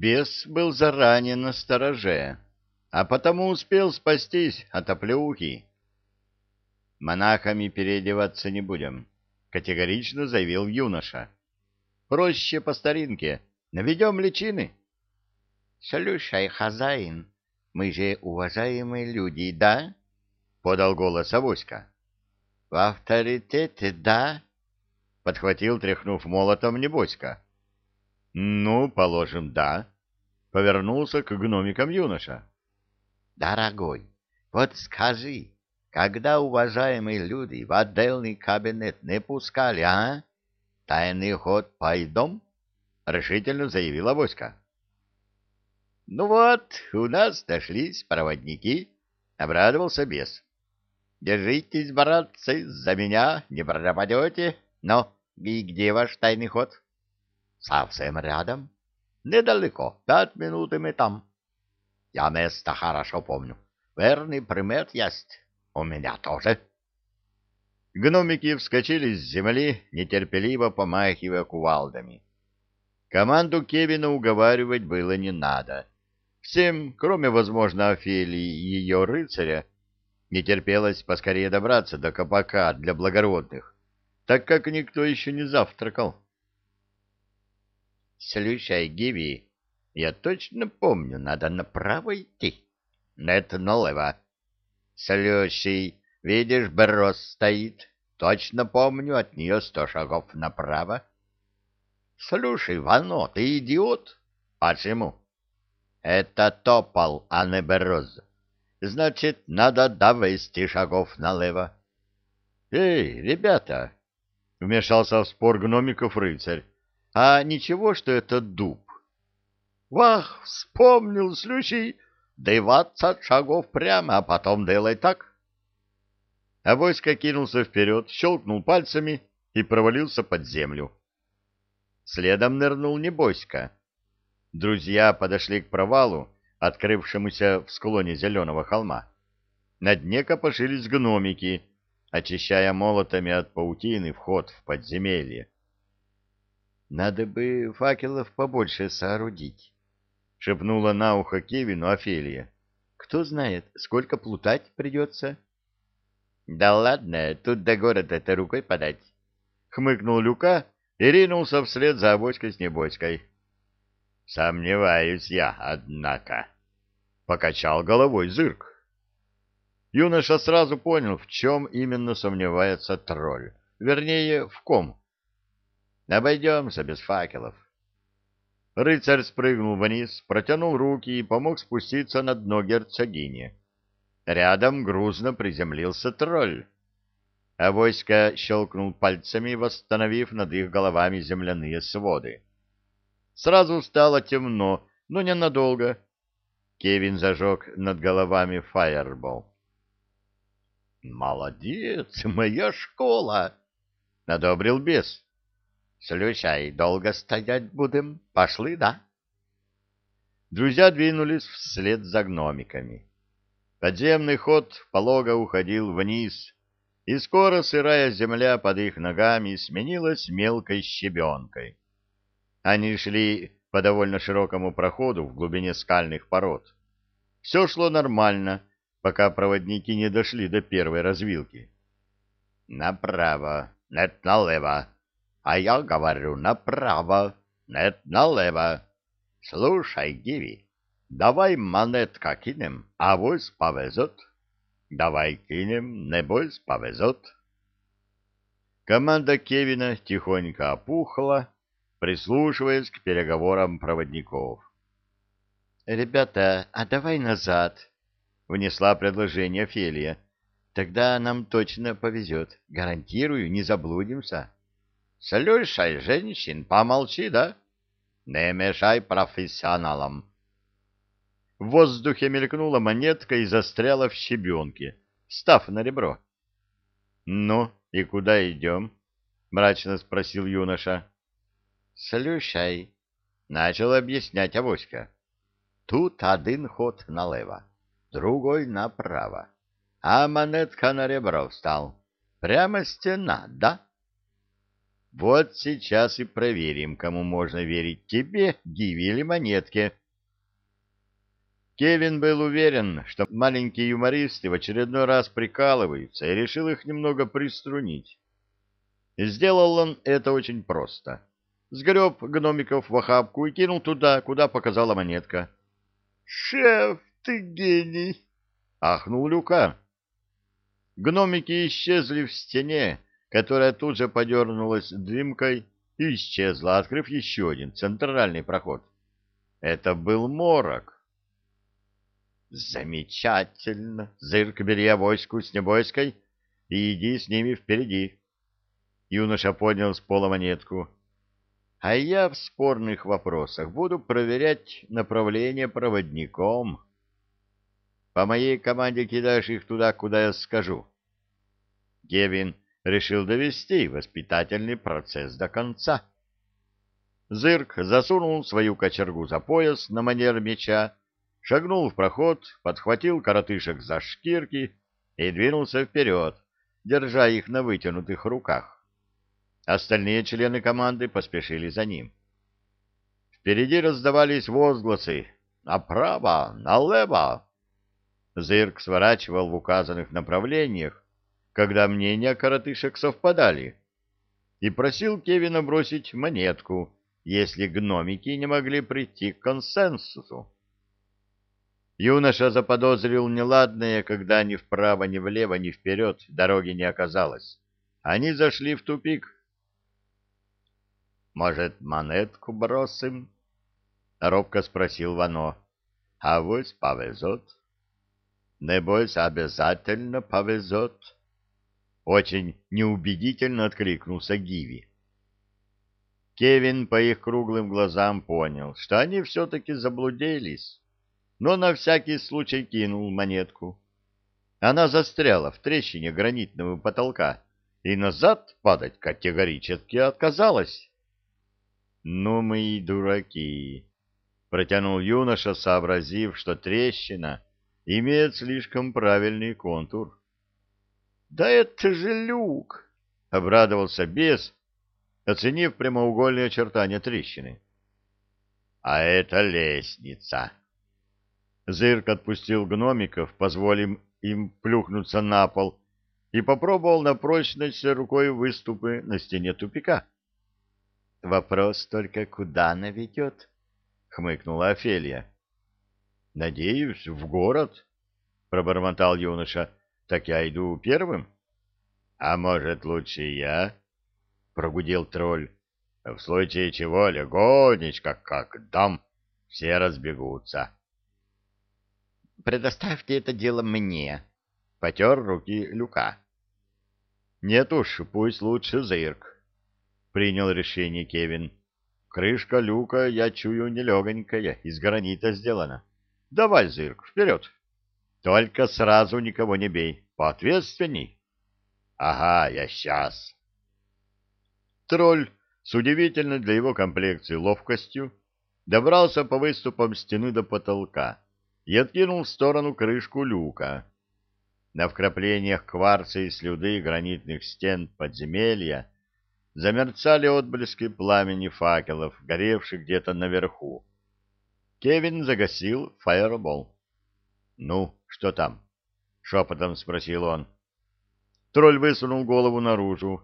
Бес был заранее на стороже, а потому успел спастись от оплеухи. «Монахами переодеваться не будем», — категорично заявил юноша. «Проще по старинке. Наведем личины». «Слушай, хозяин, мы же уважаемые люди, да?» — подал голос Авоська. — В авторитете, да? — подхватил, тряхнув молотом, Небоська. — Ну, положим, да. Повернулся к гномикам юноша. — Дорогой, вот скажи, когда уважаемые люди в отдельный кабинет не пускали, а? Тайный ход пойдем? — решительно заявила Авоська. — Ну вот, у нас нашлись проводники, — обрадовался бес. Держитесь, братцы, за меня не пропадете. Но и где ваш тайный ход? Совсем рядом. Недалеко, пять минут и мы там. Я место хорошо помню. Верный примет есть. У меня тоже. Гномики вскочили с земли, нетерпеливо помахивая кувалдами. Команду Кевина уговаривать было не надо. Всем, кроме, возможно, Офелии и ее рыцаря, не терпелось поскорее добраться до кабака для благородных, так как никто еще не завтракал. — Слушай, Гиви, я точно помню, надо направо идти. — Нет, налево. — Слушай, видишь, Берос стоит. Точно помню, от нее сто шагов направо. — Слушай, Вано, ты идиот? — Почему? — Это топол, а не Бероз. Значит, надо довести шагов налево. — Эй, ребята! — вмешался в спор гномиков рыцарь. — А ничего, что это дуб? — Вах, вспомнил, слющий! Двадцать шагов прямо, а потом делай так. А войско кинулся вперед, щелкнул пальцами и провалился под землю. Следом нырнул Небоська. Друзья подошли к провалу, открывшемуся в склоне зеленого холма. На дне копошились гномики, очищая молотами от паутины вход в подземелье. — Надо бы факелов побольше соорудить, — шепнула на ухо Кевину Офелия. — Кто знает, сколько плутать придется. — Да ладно, тут до города-то рукой подать, — хмыкнул Люка и ринулся вслед за авоськой с небоськой. Сомневаюсь я, однако. Покачал головой зырк. Юноша сразу понял, в чем именно сомневается тролль. Вернее, в ком. Обойдемся без факелов. Рыцарь спрыгнул вниз, протянул руки и помог спуститься на дно герцогини. Рядом грузно приземлился тролль. А войско щелкнул пальцами, восстановив над их головами земляные своды. Сразу стало темно, но ненадолго. Кевин зажег над головами фаербол. «Молодец, моя школа!» — надобрил бес. «Слушай, долго стоять будем? Пошли, да?» Друзья двинулись вслед за гномиками. Подземный ход полого уходил вниз, и скоро сырая земля под их ногами сменилась мелкой щебенкой. Они шли по довольно широкому проходу в глубине скальных пород. Все шло нормально, пока проводники не дошли до первой развилки. «Направо, нет налево. А я говорю направо, нет налево. Слушай, Гиви, давай монетка кинем, а вось повезет. Давай кинем, небось повезет». Команда Кевина тихонько опухла, прислушиваясь к переговорам проводников. «Ребята, а давай назад», — внесла предложение Фелия. «Тогда нам точно повезет. Гарантирую, не заблудимся». «Слушай, женщин, помолчи, да? Не мешай профессионалам». В воздухе мелькнула монетка и застряла в щебенке, став на ребро. «Ну, и куда идем?» — мрачно спросил юноша. Слушай, — начал объяснять Авоська, — тут один ход налево, другой направо, а монетка на ребро встал. Прямо стена, да? Вот сейчас и проверим, кому можно верить, тебе, Гиви или монетке. Кевин был уверен, что маленькие юмористы в очередной раз прикалываются, и решил их немного приструнить. Сделал он это очень просто. Сгреб гномиков в охапку и кинул туда, куда показала монетка. — Шеф, ты гений! — ахнул Люка. Гномики исчезли в стене, которая тут же подернулась дымкой и исчезла, открыв еще один центральный проход. Это был морок. Замечательно. Зырк, бери авоську с небойской и иди с ними впереди. Юноша поднял с пола монетку. А я в спорных вопросах буду проверять направление проводником. По моей команде кидаешь их туда, куда я скажу. Гевин решил довести воспитательный процесс до конца. Зырк засунул свою кочергу за пояс на манер меча шагнул в проход, подхватил коротышек за шкирки и двинулся вперед, держа их на вытянутых руках. Остальные члены команды поспешили за ним. Впереди раздавались возгласы «Направо! Налево!». Зырк сворачивал в указанных направлениях, когда мнения коротышек совпадали, и просил Кевина бросить монетку, если гномики не могли прийти к консенсусу. Юноша заподозрил неладное, когда ни вправо, ни влево, ни вперед дороги не оказалось. Они зашли в тупик. «Может, монетку бросим?» — робко спросил Вано. «А вось повезет». «Небось, обязательно повезет». Очень неубедительно откликнулся Гиви. Кевин по их круглым глазам понял, что они все-таки заблудились но на всякий случай кинул монетку. Она застряла в трещине гранитного потолка и назад падать категорически отказалась. «Ну мы и дураки!» — протянул юноша, сообразив, что трещина имеет слишком правильный контур. «Да это же люк!» — обрадовался бес, оценив прямоугольные очертания трещины. «А это лестница!» Зырк отпустил гномиков, позволив им плюхнуться на пол, и попробовал на прочность рукой выступы на стене тупика. — Вопрос только, куда она ведет? — хмыкнула Офелия. — Надеюсь, в город, — пробормотал юноша. — Так я иду первым. — А может, лучше я? — прогудел тролль. — В случае чего легонечко, как дам, все разбегутся. — предоставьте это дело мне, — потер руки Люка. — Нет уж, пусть лучше Зырк, — принял решение Кевин. Крышка люка, я чую, нелегонькая, из гранита сделана. Давай, Зырк, вперед. Только сразу никого не бей, поответственней. Ага, я сейчас. Тролль с удивительной для его комплекции ловкостью добрался по выступам стены до потолка и откинул в сторону крышку люка. На вкраплениях кварца и слюды гранитных стен подземелья замерцали отблески пламени факелов, горевших где-то наверху. Кевин загасил фаербол. «Ну, что там?» — шепотом спросил он. Тролль высунул голову наружу.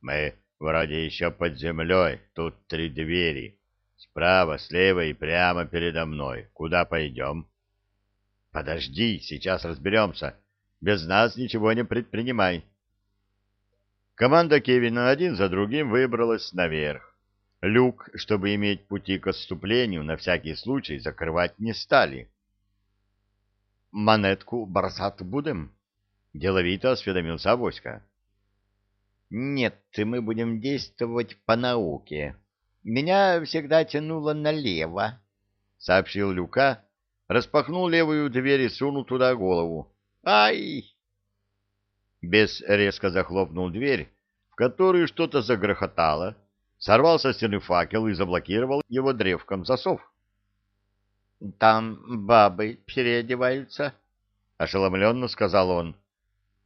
«Мы вроде еще под землей, тут три двери. Справа, слева и прямо передо мной. Куда пойдем?» Подожди, сейчас разберемся. Без нас ничего не предпринимай. Команда Кевина один за другим выбралась наверх. Люк, чтобы иметь пути к отступлению, на всякий случай закрывать не стали. «Монетку бросать будем?» — деловито осведомился Авоська. «Нет, мы будем действовать по науке. Меня всегда тянуло налево», — сообщил Люка, распахнул левую дверь и сунул туда голову. «Ай!» Бес резко захлопнул дверь, в которую что-то загрохотало, сорвал со стены факел и заблокировал его древком засов. «Там бабы переодеваются», — ошеломленно сказал он.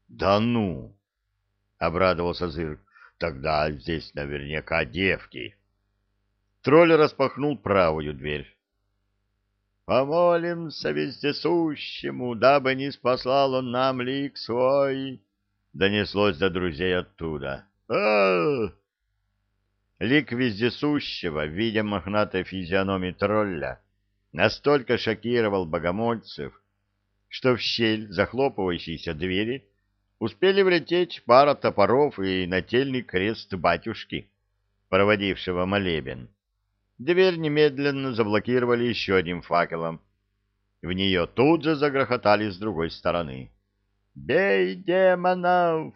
«Да ну!» — обрадовался Зырк. тогда здесь наверняка девки. Тролль распахнул правую дверь. «Помолимся вездесущему, дабы не спаслал он нам лик свой!» Донеслось до друзей оттуда. -а, -а Лик вездесущего, видя мохнатой физиономии тролля, настолько шокировал богомольцев, что в щель захлопывающейся двери успели влететь пара топоров и нательный крест батюшки, проводившего молебен. Дверь немедленно заблокировали еще одним факелом. В нее тут же загрохотали с другой стороны. «Бей демонов!